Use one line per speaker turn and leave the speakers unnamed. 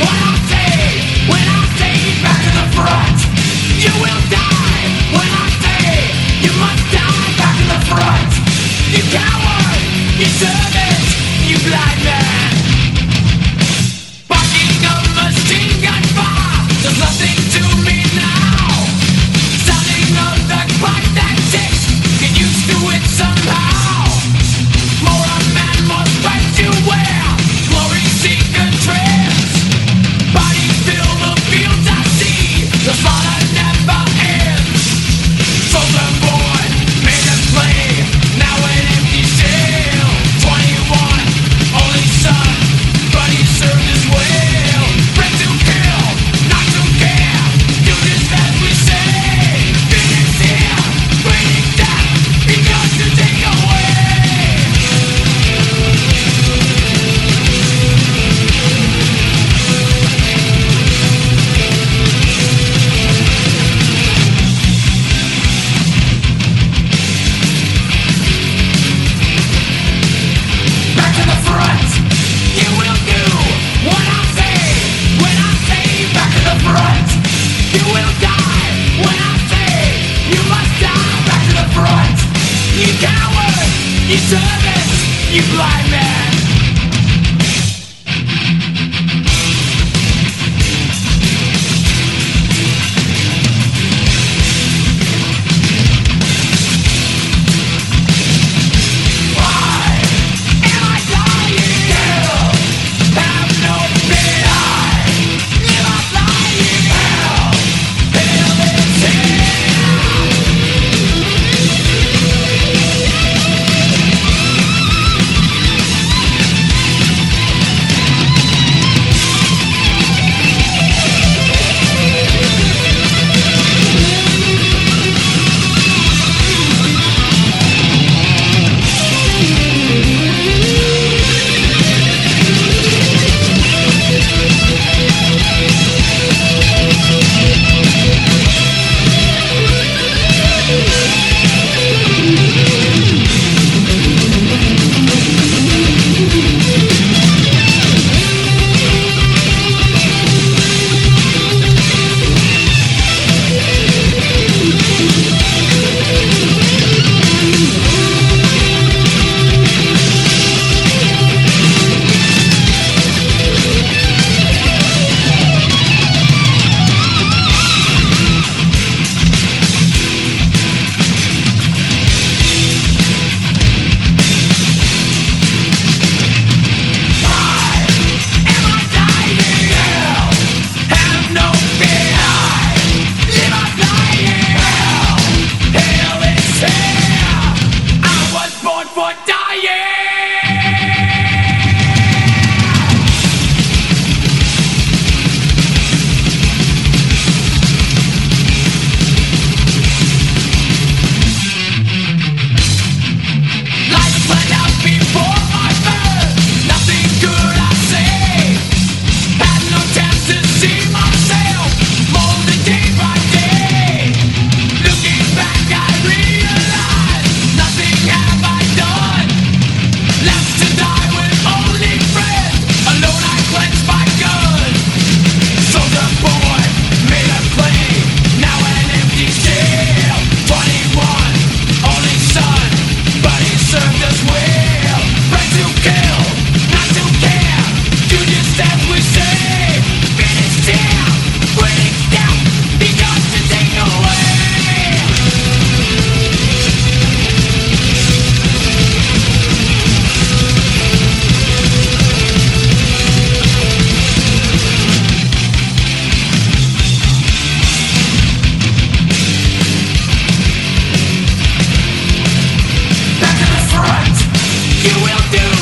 What You coward, you servant, you blind man you will do